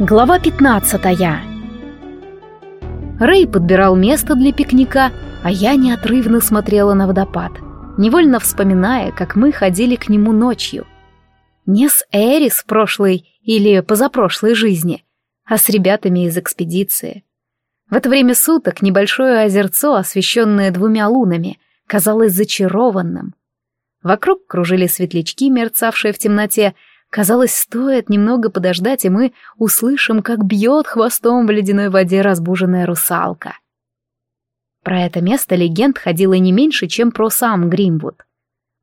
Глава 15 Рэй подбирал место для пикника, а я неотрывно смотрела на водопад, невольно вспоминая, как мы ходили к нему ночью. Не с Эрис прошлой или позапрошлой жизни, а с ребятами из экспедиции. В это время суток небольшое озерцо, освещенное двумя лунами, казалось зачарованным. Вокруг кружили светлячки, мерцавшие в темноте, Казалось, стоит немного подождать, и мы услышим, как бьет хвостом в ледяной воде разбуженная русалка. Про это место легенд ходило не меньше, чем про сам Гримвуд.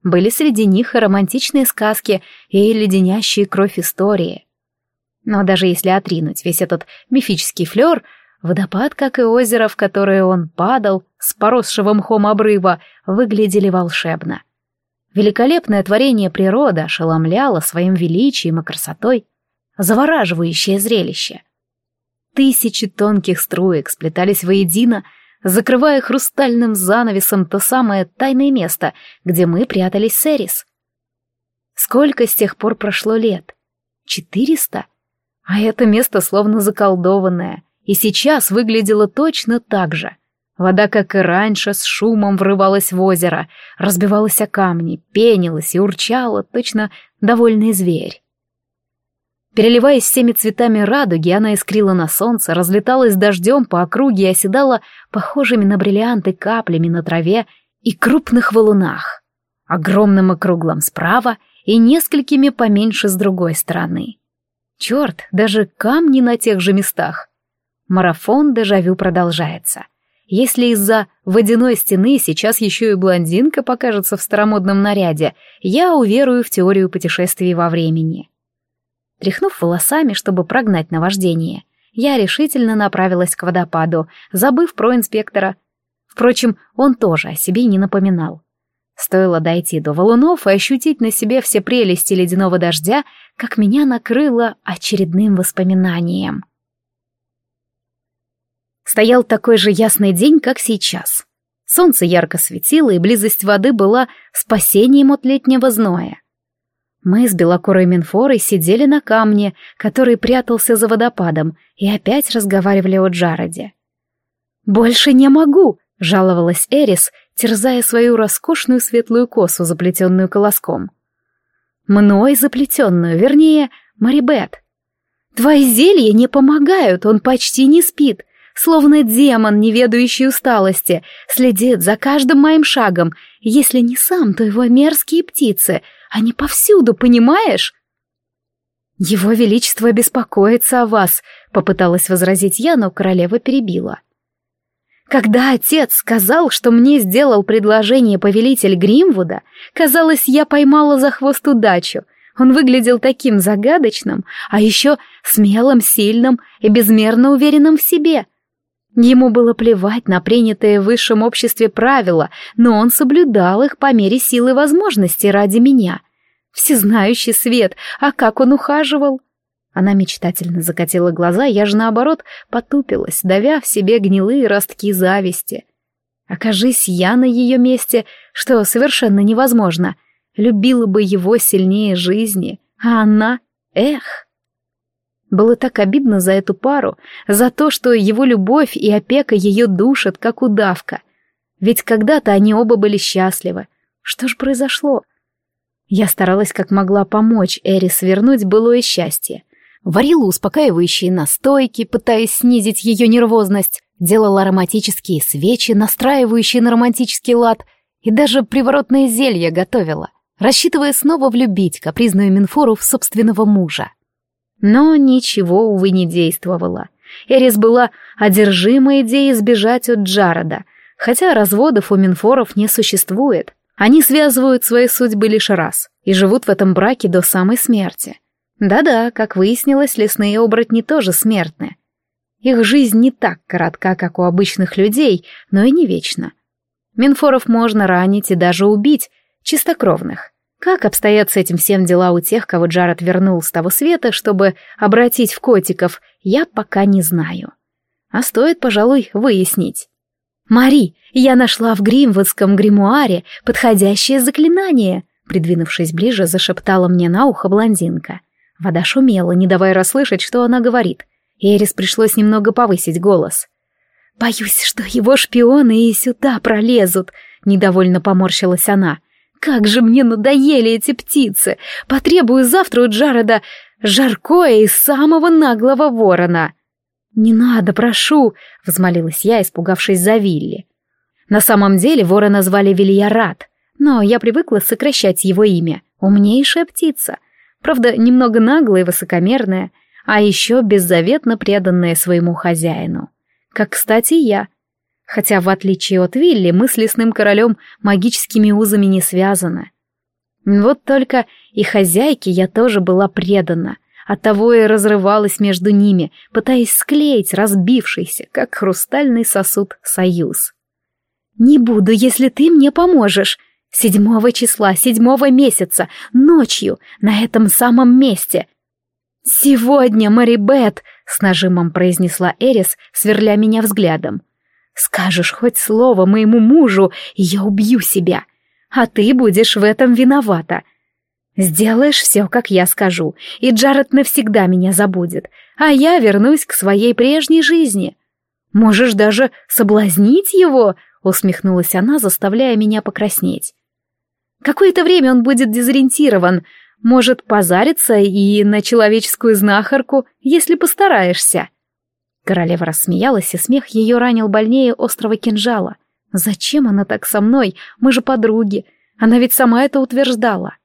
Были среди них и романтичные сказки, и леденящие кровь истории. Но даже если отринуть весь этот мифический флер, водопад, как и озеро, в которое он падал, с поросшего мхом обрыва, выглядели волшебно. Великолепное творение природы ошеломляло своим величием и красотой. Завораживающее зрелище. Тысячи тонких струек сплетались воедино, закрывая хрустальным занавесом то самое тайное место, где мы прятались с Эрис. Сколько с тех пор прошло лет? Четыреста? А это место словно заколдованное, и сейчас выглядело точно так же — Вода, как и раньше, с шумом врывалась в озеро, разбивалась о камни, пенилась и урчала, точно довольный зверь. Переливаясь всеми цветами радуги, она искрила на солнце, разлеталась дождем по округе и оседала похожими на бриллианты каплями на траве и крупных валунах, огромным и круглым справа и несколькими поменьше с другой стороны. Черт, даже камни на тех же местах. Марафон дежавю продолжается — если из-за водяной стены сейчас еще и блондинка покажется в старомодном наряде, я уверую в теорию путешествий во времени. Тряхнув волосами, чтобы прогнать наваждение, я решительно направилась к водопаду, забыв про инспектора. Впрочем, он тоже о себе не напоминал. Стоило дойти до валунов и ощутить на себе все прелести ледяного дождя, как меня накрыло очередным воспоминанием. Стоял такой же ясный день, как сейчас. Солнце ярко светило, и близость воды была спасением от летнего зноя. Мы с белокурой Минфорой сидели на камне, который прятался за водопадом, и опять разговаривали о Джароде. «Больше не могу!» — жаловалась Эрис, терзая свою роскошную светлую косу, заплетенную колоском. «Мной заплетенную, вернее, Марибет. Твои зелья не помогают, он почти не спит словно демон, не ведающий усталости, следит за каждым моим шагом. Если не сам, то его мерзкие птицы. Они повсюду, понимаешь? «Его Величество беспокоится о вас», — попыталась возразить я, но королева перебила. Когда отец сказал, что мне сделал предложение повелитель Гримвуда, казалось, я поймала за хвост удачу. Он выглядел таким загадочным, а еще смелым, сильным и безмерно уверенным в себе — Ему было плевать на принятые в высшем обществе правила, но он соблюдал их по мере силы возможностей ради меня. Всезнающий свет, а как он ухаживал! Она мечтательно закатила глаза, я же наоборот потупилась, давя в себе гнилые ростки зависти. Окажись я на ее месте, что совершенно невозможно, любила бы его сильнее жизни, а она... Эх! Было так обидно за эту пару, за то, что его любовь и опека ее душат, как удавка. Ведь когда-то они оба были счастливы. Что же произошло? Я старалась как могла помочь Эрис вернуть былое счастье. Варила успокаивающие настойки, пытаясь снизить ее нервозность, делала ароматические свечи, настраивающие на романтический лад, и даже приворотное зелье готовила, рассчитывая снова влюбить капризную Минфору в собственного мужа. Но ничего, увы, не действовало. Эрис была одержима идеей сбежать от Джарода, хотя разводов у Минфоров не существует. Они связывают свои судьбы лишь раз и живут в этом браке до самой смерти. Да-да, как выяснилось, лесные оборотни тоже смертны. Их жизнь не так коротка, как у обычных людей, но и не вечна. Минфоров можно ранить и даже убить, чистокровных. Как обстоят с этим всем дела у тех, кого Джаред вернул с того света, чтобы обратить в котиков, я пока не знаю. А стоит, пожалуй, выяснить. «Мари, я нашла в Гримвудском гримуаре подходящее заклинание», придвинувшись ближе, зашептала мне на ухо блондинка. Вода шумела, не давая расслышать, что она говорит. Эрис пришлось немного повысить голос. «Боюсь, что его шпионы и сюда пролезут», — недовольно поморщилась она. «Как же мне надоели эти птицы! Потребую завтра у Джареда жаркое из самого наглого ворона!» «Не надо, прошу!» — взмолилась я, испугавшись за Вилли. На самом деле ворона звали Вильярат, но я привыкла сокращать его имя. Умнейшая птица. Правда, немного наглая и высокомерная, а еще беззаветно преданная своему хозяину. Как, кстати, я. Хотя, в отличие от Вилли, мы с лесным королем магическими узами не связаны. Вот только и хозяйке я тоже была предана, оттого и разрывалась между ними, пытаясь склеить разбившийся, как хрустальный сосуд, союз. «Не буду, если ты мне поможешь», Седьмого числа, седьмого месяца, ночью, на этом самом месте. «Сегодня, Марибет!» — с нажимом произнесла Эрис, сверля меня взглядом. «Скажешь хоть слово моему мужу, и я убью себя. А ты будешь в этом виновата. Сделаешь все, как я скажу, и Джаред навсегда меня забудет, а я вернусь к своей прежней жизни. Можешь даже соблазнить его, усмехнулась она, заставляя меня покраснеть. Какое-то время он будет дезориентирован, может позариться и на человеческую знахарку, если постараешься. Королева рассмеялась, и смех ее ранил больнее острого кинжала. Зачем она так со мной? Мы же подруги. Она ведь сама это утверждала.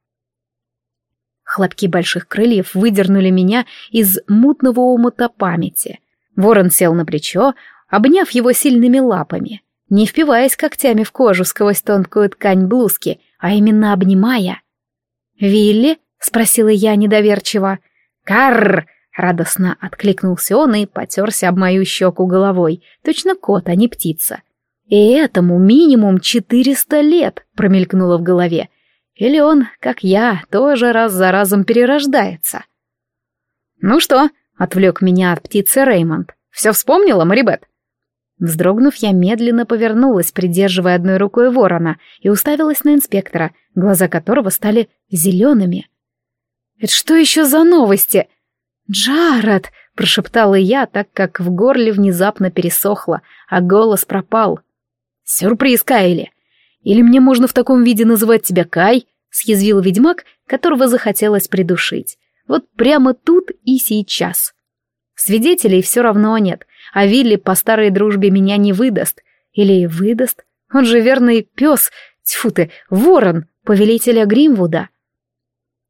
Хлопки больших крыльев выдернули меня из мутного омута памяти. Ворон сел на плечо, обняв его сильными лапами не впиваясь когтями в кожу сквозь тонкую ткань блузки, а именно обнимая. «Вилли?» — спросила я недоверчиво. «Карр!» — радостно откликнулся он и потерся об мою щеку головой. Точно кот, а не птица. «И этому минимум четыреста лет!» — промелькнуло в голове. Или он, как я, тоже раз за разом перерождается. «Ну что?» — отвлек меня от птицы Реймонд. «Все вспомнила, Марибет?» Вздрогнув, я медленно повернулась, придерживая одной рукой ворона, и уставилась на инспектора, глаза которого стали зелеными. «Это что еще за новости?» «Джаред!» — прошептала я, так как в горле внезапно пересохло, а голос пропал. «Сюрприз, Кайли! Или мне можно в таком виде называть тебя Кай?» — съязвил ведьмак, которого захотелось придушить. «Вот прямо тут и сейчас». Свидетелей все равно нет, а Вилли по старой дружбе меня не выдаст. Или выдаст? Он же верный пес, тьфу ты, ворон, повелителя Гримвуда.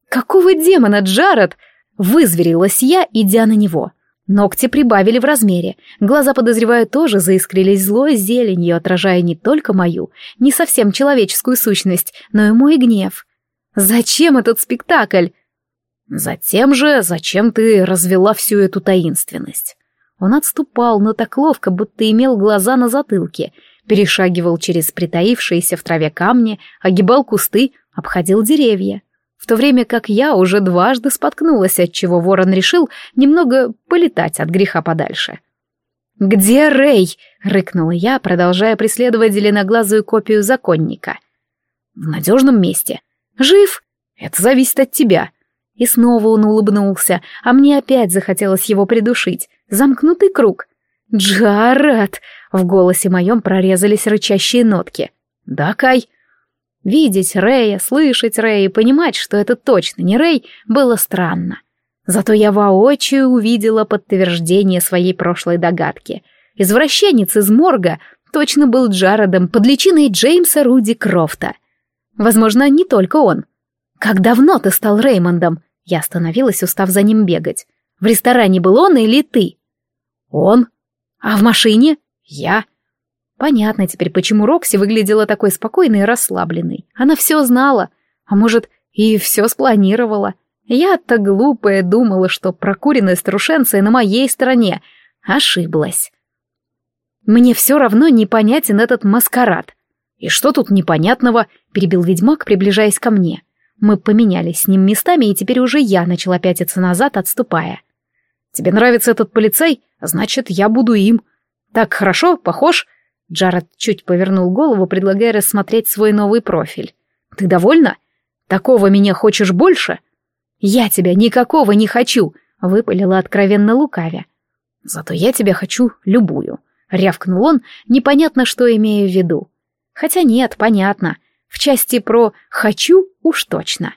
Какого демона, Джаред? Вызверилась я, идя на него. Ногти прибавили в размере. Глаза, подозреваю, тоже заискрились злой зеленью, отражая не только мою, не совсем человеческую сущность, но и мой гнев. Зачем этот спектакль? Затем же, зачем ты развела всю эту таинственность? Он отступал, но так ловко, будто имел глаза на затылке, перешагивал через притаившиеся в траве камни, огибал кусты, обходил деревья. В то время как я уже дважды споткнулась, отчего ворон решил немного полетать от греха подальше. «Где Рэй?» — рыкнула я, продолжая преследовать зеленоглазую копию законника. «В надежном месте. Жив? Это зависит от тебя». И снова он улыбнулся, а мне опять захотелось его придушить. Замкнутый круг. «Джаред!» — в голосе моем прорезались рычащие нотки. «Да, Кай!» Видеть Рэя, слышать Рэя и понимать, что это точно не Рэй, было странно. Зато я воочию увидела подтверждение своей прошлой догадки. Извращенец из морга точно был Джаредом под личиной Джеймса Руди Крофта. Возможно, не только он. «Как давно ты стал Реймондом?» Я остановилась, устав за ним бегать. «В ресторане был он или ты?» Он? А в машине? Я. Понятно теперь, почему Рокси выглядела такой спокойной и расслабленной. Она все знала, а может, и все спланировала. Я-то глупая думала, что прокуренная старушенция на моей стороне. Ошиблась. Мне все равно непонятен этот маскарад. И что тут непонятного, перебил ведьмак, приближаясь ко мне. Мы поменялись с ним местами, и теперь уже я начала пятиться назад, отступая. Тебе нравится этот полицей? Значит, я буду им. Так хорошо, похож?» Джаред чуть повернул голову, предлагая рассмотреть свой новый профиль. «Ты довольна? Такого меня хочешь больше?» «Я тебя никакого не хочу!» — выпалила откровенно лукавя. «Зато я тебя хочу любую», — рявкнул он, непонятно, что имею в виду. Хотя нет, понятно. В части про «хочу» уж точно.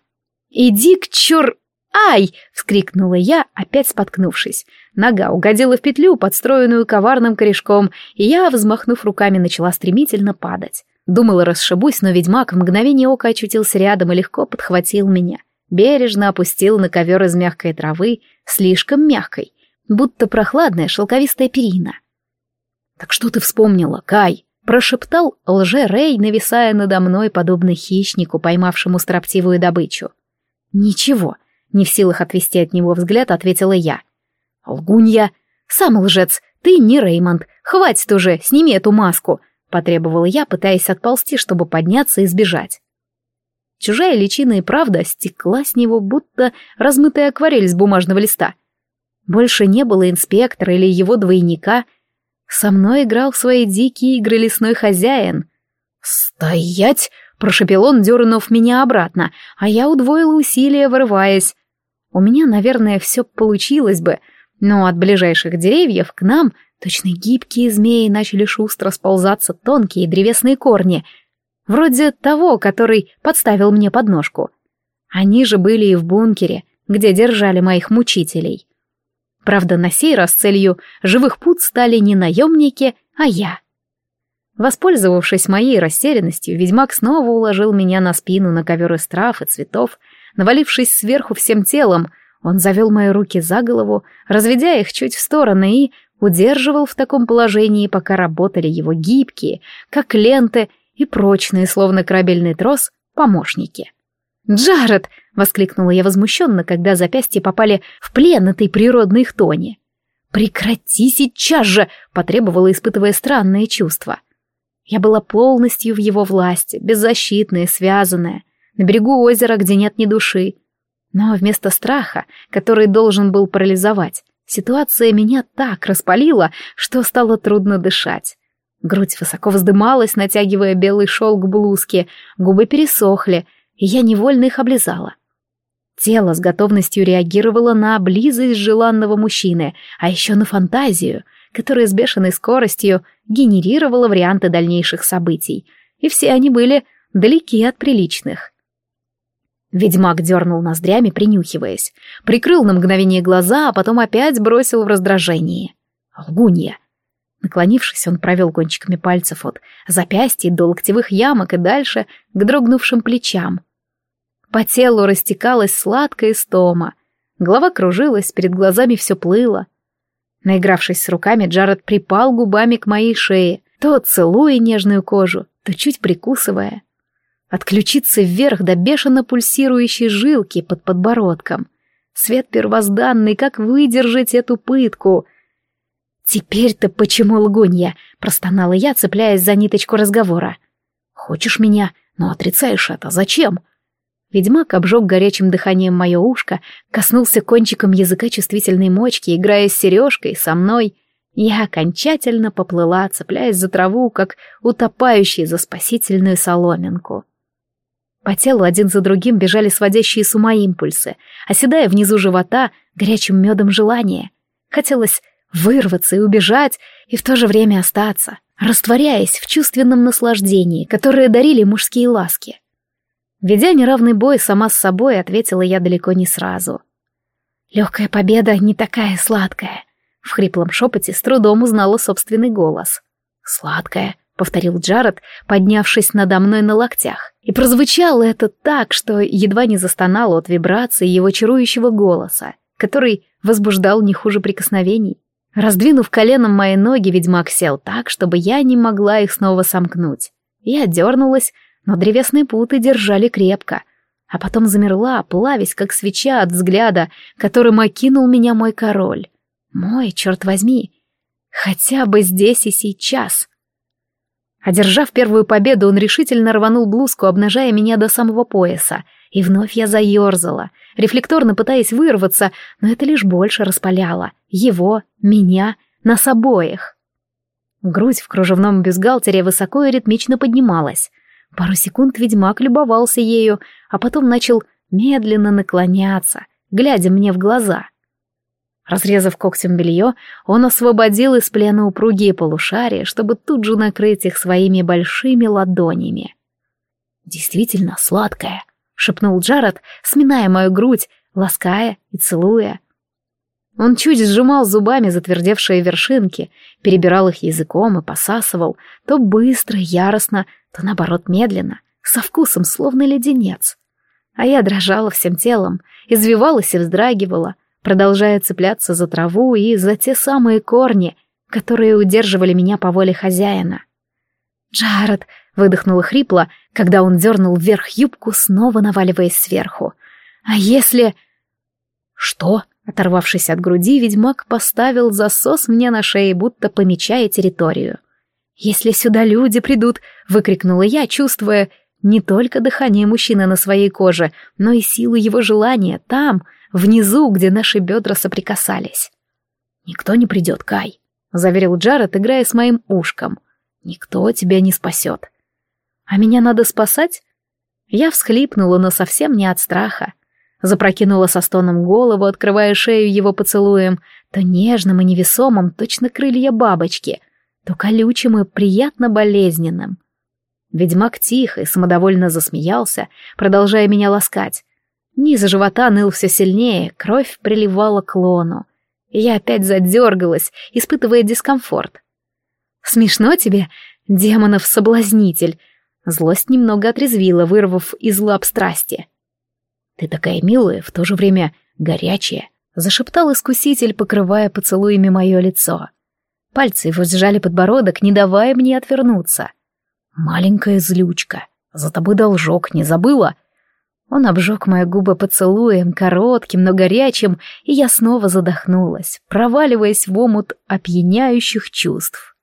«Иди к чур...» «Ай!» — вскрикнула я, опять споткнувшись. Нога угодила в петлю, подстроенную коварным корешком, и я, взмахнув руками, начала стремительно падать. Думала, расшибусь, но ведьмак в мгновение ока очутился рядом и легко подхватил меня. Бережно опустил на ковер из мягкой травы, слишком мягкой, будто прохладная шелковистая перина. «Так что ты вспомнила, Кай?» — прошептал лже-Рей, нависая надо мной, подобно хищнику, поймавшему строптивую добычу. «Ничего», — не в силах отвести от него взгляд, ответила я. «Лгунья! Сам лжец! Ты не Реймонд! Хватит уже, сними эту маску!» — потребовала я, пытаясь отползти, чтобы подняться и сбежать. Чужая личина и правда стекла с него, будто размытая акварель с бумажного листа. Больше не было инспектора или его двойника. Со мной играл в свои дикие игры лесной хозяин. «Стоять!» — прошепел он, дернув меня обратно, а я удвоила усилия, вырываясь. У меня, наверное, все получилось бы, но от ближайших деревьев к нам, точно гибкие змеи, начали шустро сползаться тонкие древесные корни, вроде того, который подставил мне подножку. Они же были и в бункере, где держали моих мучителей. Правда, на сей раз целью живых пут стали не наемники, а я. Воспользовавшись моей растерянностью, ведьмак снова уложил меня на спину на ковер из трав и цветов, навалившись сверху всем телом, он завел мои руки за голову, разведя их чуть в стороны и удерживал в таком положении, пока работали его гибкие, как ленты, и прочные, словно корабельный трос, помощники. «Джаред!» — воскликнула я возмущенно, когда запястья попали в плен этой природной хтони. «Прекрати сейчас же!» — потребовала, испытывая странные чувства. Я была полностью в его власти, беззащитная, связанная, на берегу озера, где нет ни души. Но вместо страха, который должен был парализовать, ситуация меня так распалила, что стало трудно дышать. Грудь высоко вздымалась, натягивая белый шелк блузки, губы пересохли — и я невольно их облизала. Тело с готовностью реагировало на близость желанного мужчины, а еще на фантазию, которая с бешеной скоростью генерировала варианты дальнейших событий, и все они были далеки от приличных. Ведьмак дернул ноздрями, принюхиваясь, прикрыл на мгновение глаза, а потом опять бросил в раздражение. Лгунья! Наклонившись, он провел кончиками пальцев от запястья до локтевых ямок и дальше к дрогнувшим плечам. По телу растекалась сладкая стома. Голова кружилась, перед глазами все плыло. Наигравшись с руками, Джаред припал губами к моей шее, то целуя нежную кожу, то чуть прикусывая. Отключиться вверх до бешено пульсирующей жилки под подбородком. Свет первозданный, как выдержать эту пытку — «Теперь-то почему лгунья?» — простонала я, цепляясь за ниточку разговора. «Хочешь меня, но отрицаешь это. Зачем?» Ведьмак обжег горячим дыханием мое ушко, коснулся кончиком языка чувствительной мочки, играя с сережкой, со мной. Я окончательно поплыла, цепляясь за траву, как утопающий за спасительную соломинку. По телу один за другим бежали сводящие с ума импульсы, оседая внизу живота горячим медом желания. Хотелось вырваться и убежать, и в то же время остаться, растворяясь в чувственном наслаждении, которое дарили мужские ласки. Ведя неравный бой сама с собой, ответила я далеко не сразу. Легкая победа не такая сладкая. В хриплом шепоте с трудом узнала собственный голос. «Сладкая», — повторил Джаред, поднявшись надо мной на локтях. И прозвучало это так, что едва не застонало от вибрации его чарующего голоса, который возбуждал не хуже прикосновений. Раздвинув коленом мои ноги, ведьмак сел так, чтобы я не могла их снова сомкнуть. Я дернулась, но древесные путы держали крепко, а потом замерла, плавясь, как свеча от взгляда, которым окинул меня мой король. Мой, черт возьми, хотя бы здесь и сейчас. Одержав первую победу, он решительно рванул блузку, обнажая меня до самого пояса, и вновь я заерзала — рефлекторно пытаясь вырваться, но это лишь больше распаляло. Его, меня, нас обоих. Грудь в кружевном бюстгальтере высоко и ритмично поднималась. Пару секунд ведьмак любовался ею, а потом начал медленно наклоняться, глядя мне в глаза. Разрезав когтем белье, он освободил из плена упругие полушария, чтобы тут же накрыть их своими большими ладонями. «Действительно сладкая», — шепнул Джаред, сминая мою грудь, лаская и целуя. Он чуть сжимал зубами затвердевшие вершинки, перебирал их языком и посасывал, то быстро, яростно, то наоборот медленно, со вкусом, словно леденец. А я дрожала всем телом, извивалась и вздрагивала, продолжая цепляться за траву и за те самые корни, которые удерживали меня по воле хозяина. «Джаред!» — выдохнула хрипло, когда он дернул вверх юбку, снова наваливаясь сверху. «А если...» «Что?» — оторвавшись от груди, ведьмак поставил засос мне на шее, будто помечая территорию. «Если сюда люди придут!» — выкрикнула я, чувствуя не только дыхание мужчины на своей коже, но и силу его желания там, внизу, где наши бедра соприкасались. «Никто не придет, Кай», — заверил Джаред, играя с моим ушком. «Никто тебя не спасет». «А меня надо спасать?» Я всхлипнула, но совсем не от страха. Запрокинула со стоном голову, открывая шею его поцелуем, то нежным и невесомым, точно крылья бабочки, то колючим и приятно болезненным. Ведьмак тихо и самодовольно засмеялся, продолжая меня ласкать. Низ живота ныл все сильнее, кровь приливала к лону. Я опять задергалась, испытывая дискомфорт. «Смешно тебе, демонов-соблазнитель!» Злость немного отрезвила, вырвав из лап страсти. «Ты такая милая, в то же время горячая», — зашептал искуситель, покрывая поцелуями мое лицо. Пальцы его сжали подбородок, не давая мне отвернуться. «Маленькая злючка, за тобой должок, не забыла?» Он обжег мои губы поцелуем, коротким, но горячим, и я снова задохнулась, проваливаясь в омут опьяняющих чувств.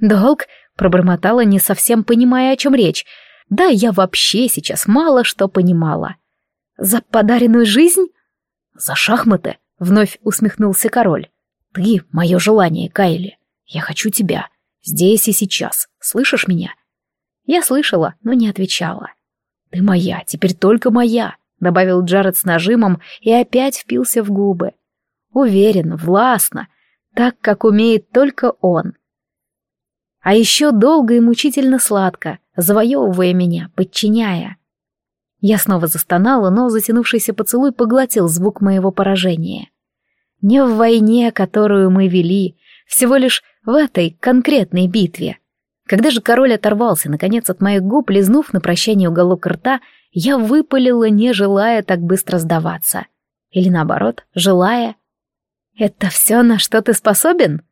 «Долг?» — пробормотала, не совсем понимая, о чем речь. «Да, я вообще сейчас мало что понимала». «За подаренную жизнь?» «За шахматы», — вновь усмехнулся король. «Ты — мое желание, Кайли. Я хочу тебя. Здесь и сейчас. Слышишь меня?» Я слышала, но не отвечала. «Ты моя, теперь только моя», — добавил Джаред с нажимом и опять впился в губы. Уверен, властно, так, как умеет только он. А еще долго и мучительно сладко, завоевывая меня, подчиняя. Я снова застонала, но затянувшийся поцелуй поглотил звук моего поражения. Не в войне, которую мы вели, всего лишь в этой конкретной битве — когда же король оторвался, наконец, от моих губ, лизнув на прощание уголок рта, я выпалила, не желая так быстро сдаваться. Или наоборот, желая. «Это все, на что ты способен?»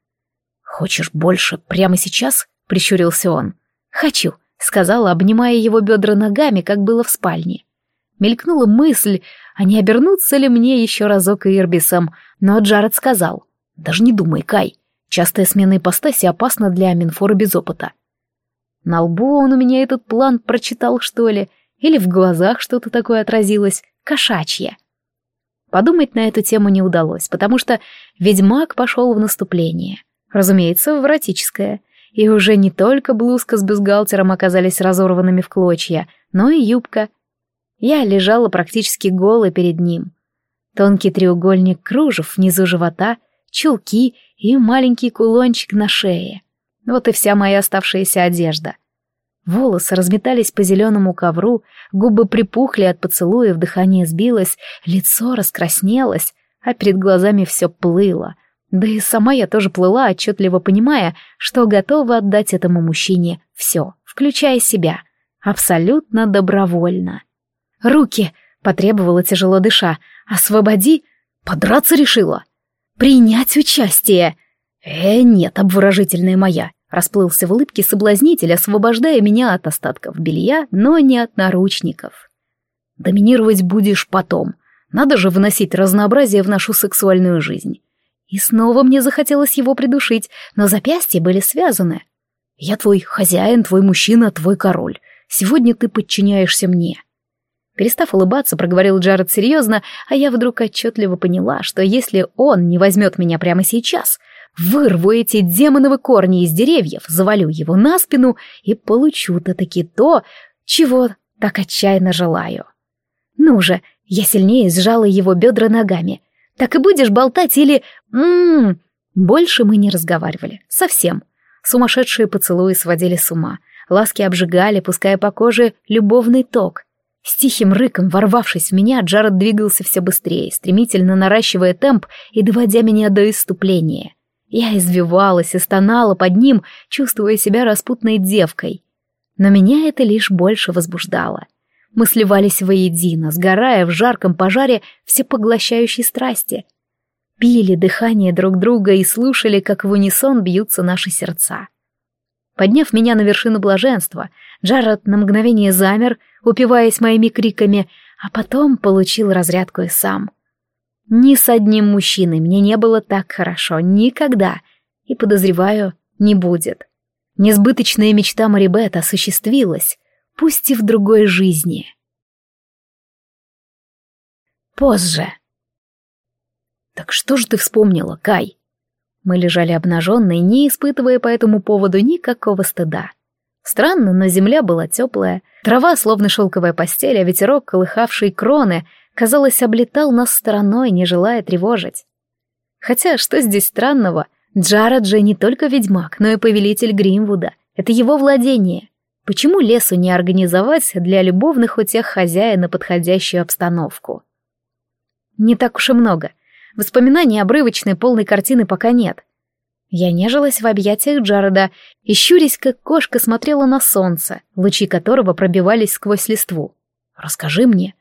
«Хочешь больше прямо сейчас?» — прищурился он. «Хочу», — сказала, обнимая его бедра ногами, как было в спальне. Мелькнула мысль, а не обернуться ли мне еще разок Ирбисом, но Джаред сказал. «Даже не думай, Кай. Частая смена ипостаси опасна для Аминфора без опыта. На лбу он у меня этот план прочитал, что ли, или в глазах что-то такое отразилось, кошачье. Подумать на эту тему не удалось, потому что ведьмак пошел в наступление. Разумеется, в эротическое. И уже не только блузка с бюстгальтером оказались разорванными в клочья, но и юбка. Я лежала практически голой перед ним. Тонкий треугольник кружев внизу живота, чулки и маленький кулончик на шее — вот и вся моя оставшаяся одежда. Волосы разметались по зеленому ковру, губы припухли от поцелуев, дыхание сбилось, лицо раскраснелось, а перед глазами все плыло. Да и сама я тоже плыла, отчетливо понимая, что готова отдать этому мужчине все, включая себя, абсолютно добровольно. «Руки!» — потребовала тяжело дыша. «Освободи!» «Подраться решила!» «Принять участие!» «Э, нет, обворожительная моя!» Расплылся в улыбке соблазнитель, освобождая меня от остатков белья, но не от наручников. «Доминировать будешь потом. Надо же вносить разнообразие в нашу сексуальную жизнь». И снова мне захотелось его придушить, но запястья были связаны. «Я твой хозяин, твой мужчина, твой король. Сегодня ты подчиняешься мне». Перестав улыбаться, проговорил Джаред серьезно, а я вдруг отчетливо поняла, что если он не возьмет меня прямо сейчас — Вырву эти демоновы корни из деревьев, завалю его на спину и получу-то таки то, чего так отчаянно желаю. Ну же, Я сильнее сжала его бедра ногами. «Так и будешь болтать или... Ммм...» Больше мы не разговаривали. Совсем. Сумасшедшие поцелуи сводили с ума. Ласки обжигали, пуская по коже любовный ток. С тихим рыком, ворвавшись в меня, Джаред двигался все быстрее, стремительно наращивая темп и доводя меня до иступления. Я извивалась и стонала под ним, чувствуя себя распутной девкой. Но меня это лишь больше возбуждало. Мы сливались воедино, сгорая в жарком пожаре всепоглощающей страсти. Пили дыхание друг друга и слушали, как в унисон бьются наши сердца. Подняв меня на вершину блаженства, Джаред на мгновение замер, упиваясь моими криками, а потом получил разрядку и сам. Ни с одним мужчиной мне не было так хорошо никогда, и, подозреваю, не будет. Несбыточная мечта Марибет осуществилась, пусть и в другой жизни. Позже. «Так что же ты вспомнила, Кай?» Мы лежали обнаженные, не испытывая по этому поводу никакого стыда. Странно, но земля была теплая, трава словно шелковая постель, а ветерок, колыхавший кроны, казалось, облетал нас стороной, не желая тревожить. Хотя, что здесь странного? Джаред же не только ведьмак, но и повелитель Гримвуда. Это его владение. Почему лесу не организовать для любовных утех хозяина подходящую обстановку? Не так уж и много. Воспоминаний обрывочной полной картины пока нет. Я нежилась в объятиях Джареда и, щурясь, как кошка, смотрела на солнце, лучи которого пробивались сквозь листву. «Расскажи мне».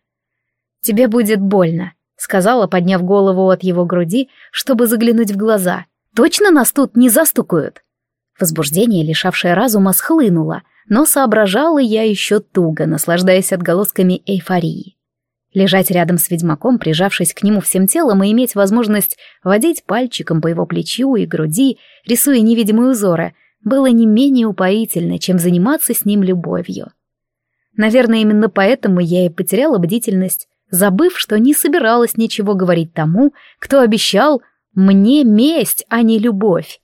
«Тебе будет больно», — сказала, подняв голову от его груди, чтобы заглянуть в глаза. «Точно нас тут не застукают?» Возбуждение, лишавшее разума, схлынуло, но соображала я еще туго, наслаждаясь отголосками эйфории. Лежать рядом с ведьмаком, прижавшись к нему всем телом, и иметь возможность водить пальчиком по его плечу и груди, рисуя невидимые узоры, было не менее упоительно, чем заниматься с ним любовью. Наверное, именно поэтому я и потеряла бдительность, забыв, что не собиралась ничего говорить тому, кто обещал мне месть, а не любовь.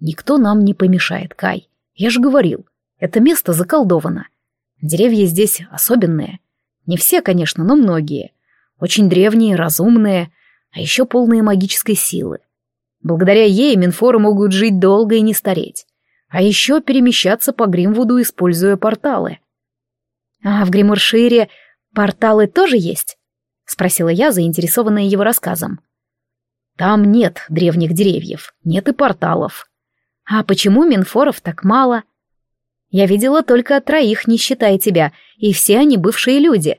Никто нам не помешает, Кай. Я же говорил, это место заколдовано. Деревья здесь особенные — не все, конечно, но многие. Очень древние, разумные, а еще полные магической силы. Благодаря ей Минфоры могут жить долго и не стареть. А еще перемещаться по Гримвуду, используя порталы. «А в Гримуршире порталы тоже есть?» — спросила я, заинтересованная его рассказом. «Там нет древних деревьев, нет и порталов». «А почему Минфоров так мало?» Я видела только троих, не считая тебя, и все они бывшие люди.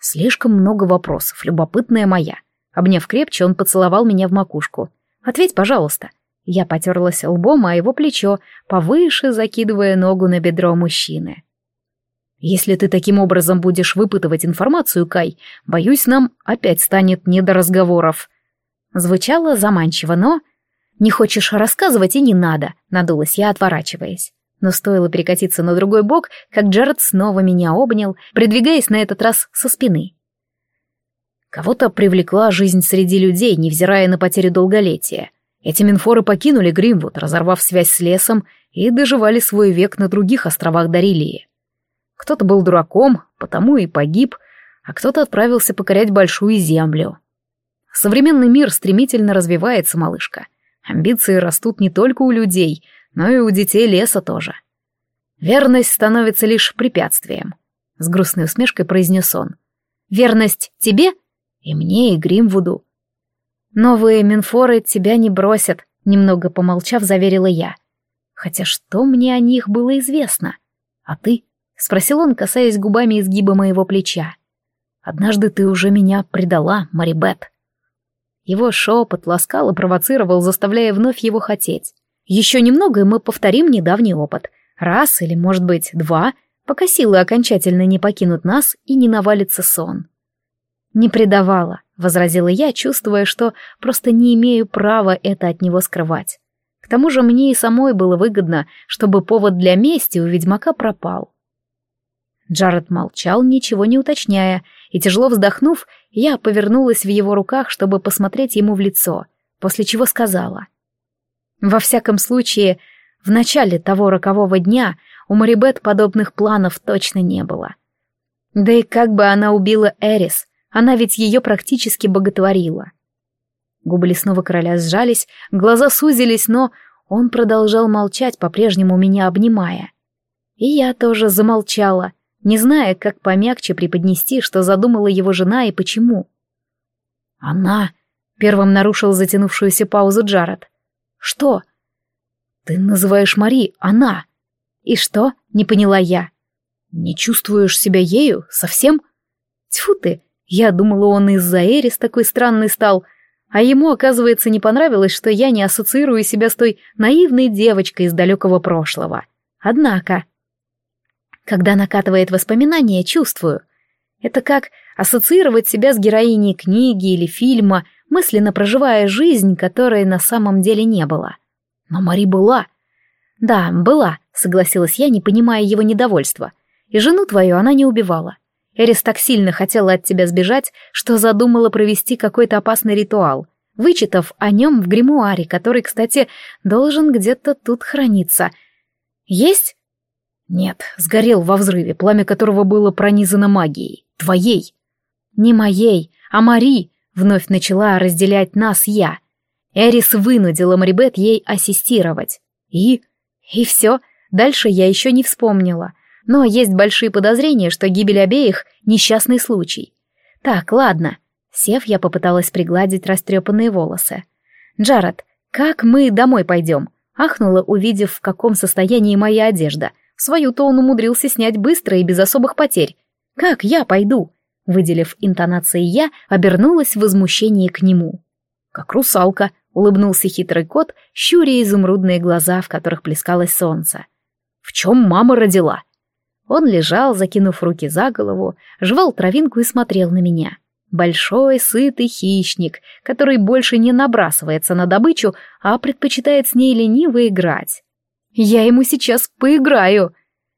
Слишком много вопросов, любопытная моя. Обняв крепче, он поцеловал меня в макушку. Ответь, пожалуйста. Я потерлась лбом о его плечо, повыше закидывая ногу на бедро мужчины. Если ты таким образом будешь выпытывать информацию, Кай, боюсь, нам опять станет не до разговоров. Звучало заманчиво, но... Не хочешь рассказывать и не надо, надулась я, отворачиваясь но стоило перекатиться на другой бок, как Джаред снова меня обнял, придвигаясь на этот раз со спины. Кого-то привлекла жизнь среди людей, невзирая на потерю долголетия. Эти минфоры покинули Гримвуд, разорвав связь с лесом, и доживали свой век на других островах Дарилии. Кто-то был дураком, потому и погиб, а кто-то отправился покорять большую землю. Современный мир стремительно развивается, малышка. Амбиции растут не только у людей, но и у детей леса тоже. Верность становится лишь препятствием, — с грустной усмешкой произнес он. Верность тебе? И мне, и Гримвуду. Новые Минфоры тебя не бросят, немного помолчав, заверила я. Хотя что мне о них было известно? А ты? — спросил он, касаясь губами изгиба моего плеча. «Однажды ты уже меня предала, Марибет». Его шепот ласкал и провоцировал, заставляя вновь его хотеть. Еще немного, и мы повторим недавний опыт. Раз или, может быть, два, пока силы окончательно не покинут нас и не навалится сон. «Не предавала», — возразила я, чувствуя, что просто не имею права это от него скрывать. К тому же мне и самой было выгодно, чтобы повод для мести у ведьмака пропал. Джаред молчал, ничего не уточняя, и, тяжело вздохнув, я повернулась в его руках, чтобы посмотреть ему в лицо, после чего сказала — во всяком случае, в начале того рокового дня у Марибет подобных планов точно не было. Да и как бы она убила Эрис, Она ведь ее практически боготворила. Губы лесного короля сжались, глаза сузились, но он продолжал молчать, по-прежнему меня обнимая. И я тоже замолчала, не зная, как помягче преподнести, что задумала его жена и почему. «Она...» — первым нарушил затянувшуюся паузу Джаред. «Что?» «Ты называешь Мари «она». «И что?» — не поняла я. «Не чувствуешь себя ею? Совсем?» «Тьфу ты! Я думала, он из-за Эрис такой странный стал, а ему, оказывается, не понравилось, что я не ассоциирую себя с той наивной девочкой из далекого прошлого. Однако...» Когда накатывает воспоминания, чувствую. Это как ассоциировать себя с героиней книги или фильма, мысленно проживая жизнь, которой на самом деле не было. Но Мари была. Да, была, согласилась я, не понимая его недовольства. И жену твою она не убивала. Эрис так сильно хотела от тебя сбежать, что задумала провести какой-то опасный ритуал, вычитав о нем в гримуаре, который, кстати, должен где-то тут храниться. Есть? Нет, сгорел во взрыве, пламя которого было пронизано магией. Твоей. Не моей, а Мари, вновь начала разделять нас я. Эрис вынудила Марибет ей ассистировать. И... и все, дальше я еще не вспомнила. Но есть большие подозрения, что гибель обеих — несчастный случай. Так, ладно. Сев, я попыталась пригладить растрепанные волосы. «Джаред, как мы домой пойдем?» Ахнула, увидев, в каком состоянии моя одежда — Свою-то он умудрился снять быстро и без особых потерь. «Как я пойду?» Выделив интонации «я», обернулась в возмущении к нему. «Как русалка», — улыбнулся хитрый кот, щуря изумрудные глаза, в которых плескалось солнце. «В чем мама родила?» Он лежал, закинув руки за голову, жевал травинку и смотрел на меня. Большой, сытый хищник, который больше не набрасывается на добычу, а предпочитает с ней лениво играть. Я ему сейчас поиграю.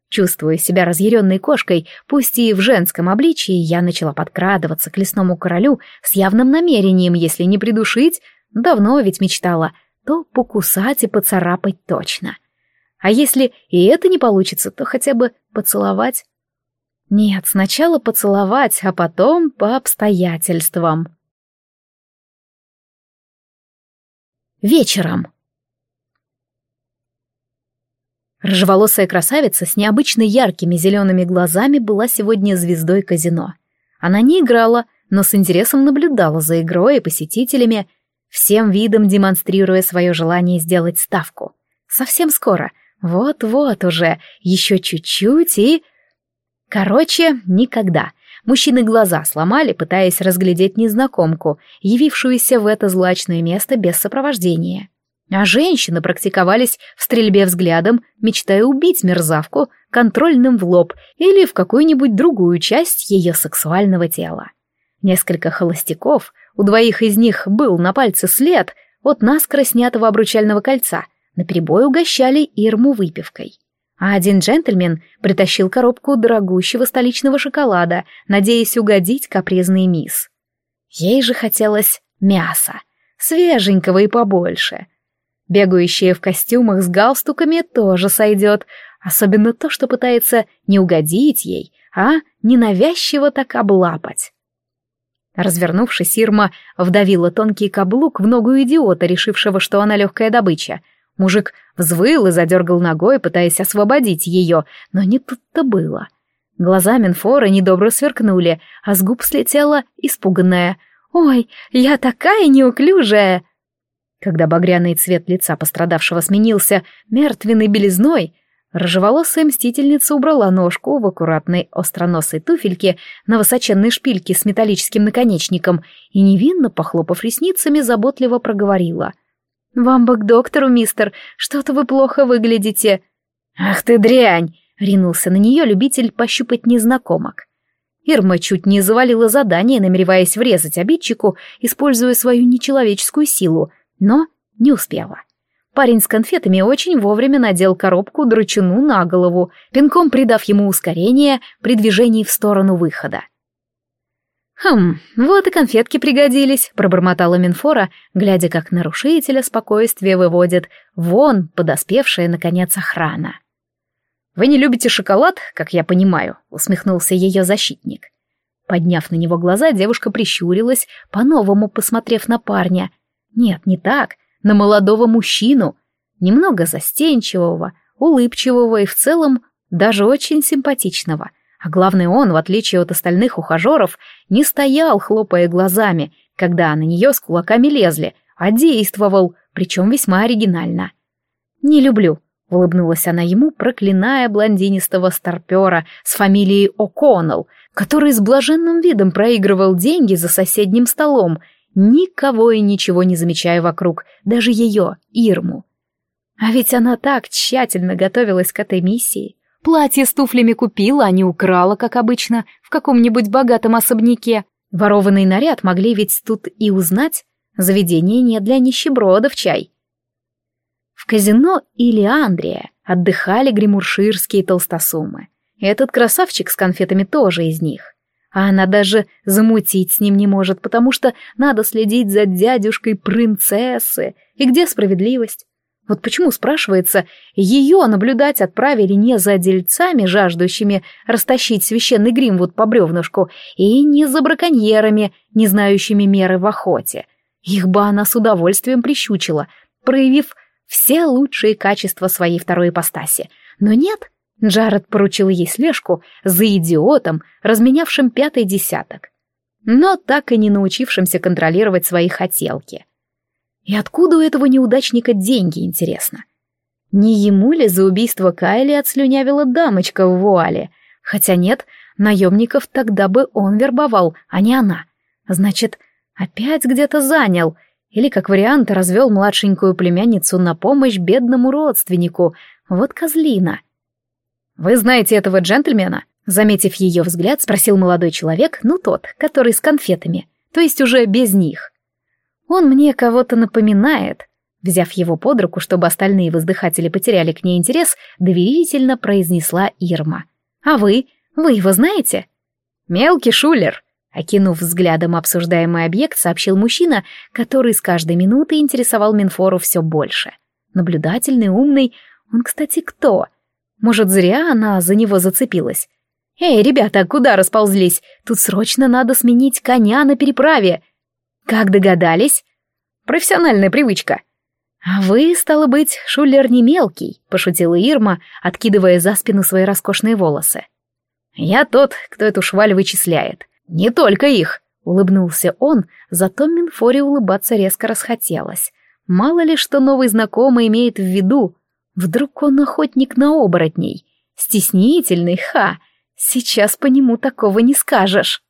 Чувствуя себя разъяренной кошкой, пусть и в женском обличии, я начала подкрадываться к лесному королю с явным намерением, если не придушить, давно ведь мечтала, то покусать и поцарапать точно. А если и это не получится, то хотя бы поцеловать. Нет, сначала поцеловать, а потом по обстоятельствам. Вечером. Рыжеволосая красавица с необычно яркими зелеными глазами была сегодня звездой казино. Она не играла, но с интересом наблюдала за игрой и посетителями, всем видом демонстрируя свое желание сделать ставку. Совсем скоро, вот-вот уже, еще чуть-чуть и... Короче, никогда. Мужчины глаза сломали, пытаясь разглядеть незнакомку, явившуюся в это злачное место без сопровождения. А женщины практиковались в стрельбе взглядом, мечтая убить мерзавку контрольным в лоб или в какую-нибудь другую часть ее сексуального тела. Несколько холостяков, у двоих из них был на пальце след от наскоро снятого обручального кольца, наперебой угощали Ирму выпивкой. А один джентльмен притащил коробку дорогущего столичного шоколада, надеясь угодить капризный мисс. Ей же хотелось мяса, свеженького и побольше — Бегающие в костюмах с галстуками тоже сойдет, особенно то, что пытается не угодить ей, а ненавязчиво так облапать. Развернувшись, Ирма вдавила тонкий каблук в ногу идиота, решившего, что она легкая добыча. Мужик взвыл и задергал ногой, пытаясь освободить ее, но не тут-то было. Глаза Минфора недобро сверкнули, а с губ слетела испуганная. «Ой, я такая неуклюжая!» Когда багряный цвет лица пострадавшего сменился мертвенной белизной, рыжеволосая мстительница убрала ножку в аккуратной остроносой туфельке на высоченной шпильке с металлическим наконечником и, невинно похлопав ресницами, заботливо проговорила. «Вам бы к доктору, мистер, что-то вы плохо выглядите». «Ах ты дрянь!» — ринулся на нее любитель пощупать незнакомок. Ирма чуть не завалила задание, намереваясь врезать обидчику, используя свою нечеловеческую силу, но не успела. Парень с конфетами очень вовремя надел коробку драчуну на голову, пинком придав ему ускорение при движении в сторону выхода. «Хм, вот и конфетки пригодились», — пробормотала Минфора, глядя, как нарушителя спокойствия выводит вон подоспевшая, наконец, охрана. «Вы не любите шоколад, как я понимаю», — усмехнулся ее защитник. Подняв на него глаза, девушка прищурилась, по-новому посмотрев на парня. Нет, не так, на молодого мужчину, немного застенчивого, улыбчивого и в целом даже очень симпатичного. А главное, он, в отличие от остальных ухажеров, не стоял, хлопая глазами, когда на нее с кулаками лезли, а действовал, причем весьма оригинально. «Не люблю», — улыбнулась она ему, проклиная блондинистого старпера с фамилией О'Коннелл, который с блаженным видом проигрывал деньги за соседним столом, никого и ничего не замечая вокруг, даже ее, Ирму. А ведь она так тщательно готовилась к этой миссии. Платье с туфлями купила, а не украла, как обычно, в каком-нибудь богатом особняке. Ворованный наряд могли ведь тут и узнать. Заведение не для нищебродов чай. В казино или Андрия отдыхали гримурширские толстосумы. Этот красавчик с конфетами тоже из них. А она даже замутить с ним не может, потому что надо следить за дядюшкой принцессы. И где справедливость? Вот почему, спрашивается, ее наблюдать отправили не за дельцами, жаждущими растащить священный грим вот по бревнышку, и не за браконьерами, не знающими меры в охоте. Их бы она с удовольствием прищучила, проявив все лучшие качества своей второй ипостаси. Но нет, Джаред поручил ей слежку за идиотом, разменявшим пятый десяток, но так и не научившимся контролировать свои хотелки. И откуда у этого неудачника деньги, интересно? Не ему ли за убийство Кайли отслюнявила дамочка в вуале? Хотя нет, наемников тогда бы он вербовал, а не она. Значит, опять где-то занял. Или, как вариант, развел младшенькую племянницу на помощь бедному родственнику. Вот козлина. «Вы знаете этого джентльмена?» Заметив ее взгляд, спросил молодой человек, ну тот, который с конфетами, то есть уже без них. Он мне кого-то напоминает. Взяв его под руку, чтобы остальные воздыхатели потеряли к ней интерес, доверительно произнесла Ирма. «А вы? Вы его знаете?» «Мелкий шулер», — окинув взглядом обсуждаемый объект, сообщил мужчина, который с каждой минутой интересовал Минфору все больше. Наблюдательный, умный. Он, кстати, кто? Может, зря она за него зацепилась? «Эй, ребята, куда расползлись? Тут срочно надо сменить коня на переправе!» «Как догадались?» «Профессиональная привычка». «А вы, стало быть, шулер не мелкий», — пошутила Ирма, откидывая за спину свои роскошные волосы. «Я тот, кто эту шваль вычисляет. Не только их», — улыбнулся он, зато Минфоре улыбаться резко расхотелось. Мало ли что новый знакомый имеет в виду. Вдруг он охотник на оборотней. Стеснительный, ха! Сейчас по нему такого не скажешь.